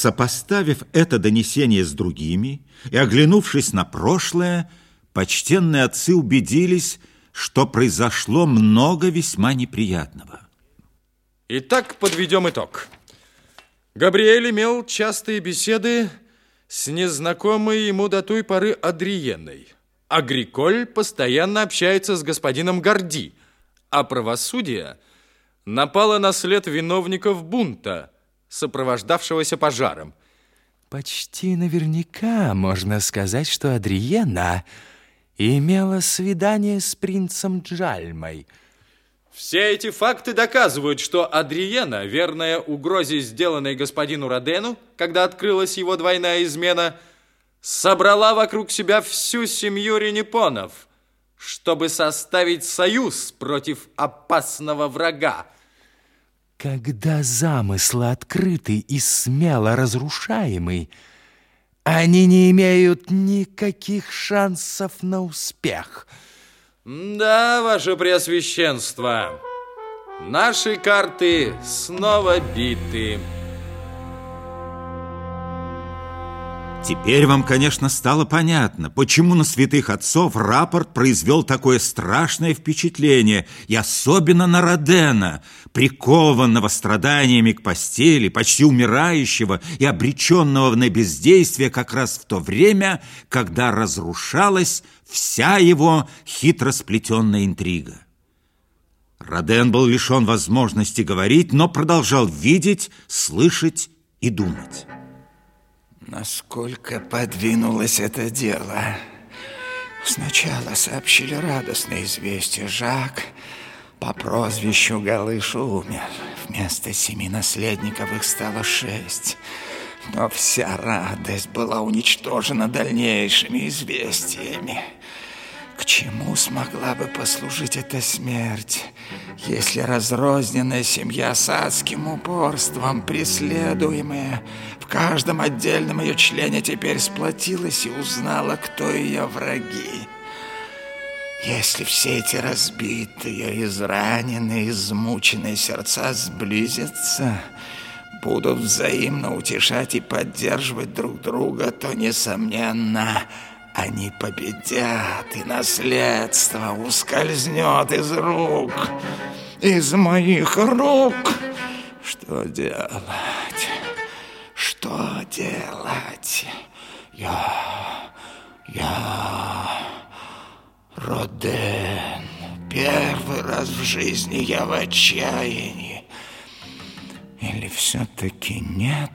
Сопоставив это донесение с другими и оглянувшись на прошлое, почтенные отцы убедились, что произошло много весьма неприятного. Итак, подведем итог. Габриэль имел частые беседы с незнакомой ему до той поры Адриеной. Агриколь постоянно общается с господином Горди, а правосудие напало на след виновников бунта, сопровождавшегося пожаром. Почти наверняка можно сказать, что Адриена имела свидание с принцем Джальмой – все эти факты доказывают, что Адриена, верная угрозе, сделанной господину Родену, когда открылась его двойная измена, собрала вокруг себя всю семью Ренепонов, чтобы составить союз против опасного врага. Когда замыслы открыты и смело разрушаемы, они не имеют никаких шансов на успех – да, ваше преосвященство, наши карты снова биты. Теперь вам, конечно, стало понятно, почему на святых отцов рапорт произвел такое страшное впечатление, и особенно на Родена, прикованного страданиями к постели, почти умирающего и обреченного на бездействие как раз в то время, когда разрушалась вся его хитро сплетенная интрига. Роден был лишен возможности говорить, но продолжал видеть, слышать и думать. Насколько подвинулось это дело? Сначала сообщили радостное известие. Жак по прозвищу Галыш умер. Вместо семи наследников их стало шесть. Но вся радость была уничтожена дальнейшими известиями. Чему смогла бы послужить эта смерть, если разрозненная семья с адским упорством, преследуемая в каждом отдельном ее члене, теперь сплотилась и узнала, кто ее враги? Если все эти разбитые, израненные, измученные сердца сблизятся, будут взаимно утешать и поддерживать друг друга, то, несомненно, они победят, и наследство ускользнет из рук, из моих рук. Что делать? Что делать? Я... я... Роден. Первый раз в жизни я в отчаянии. Или все-таки нет?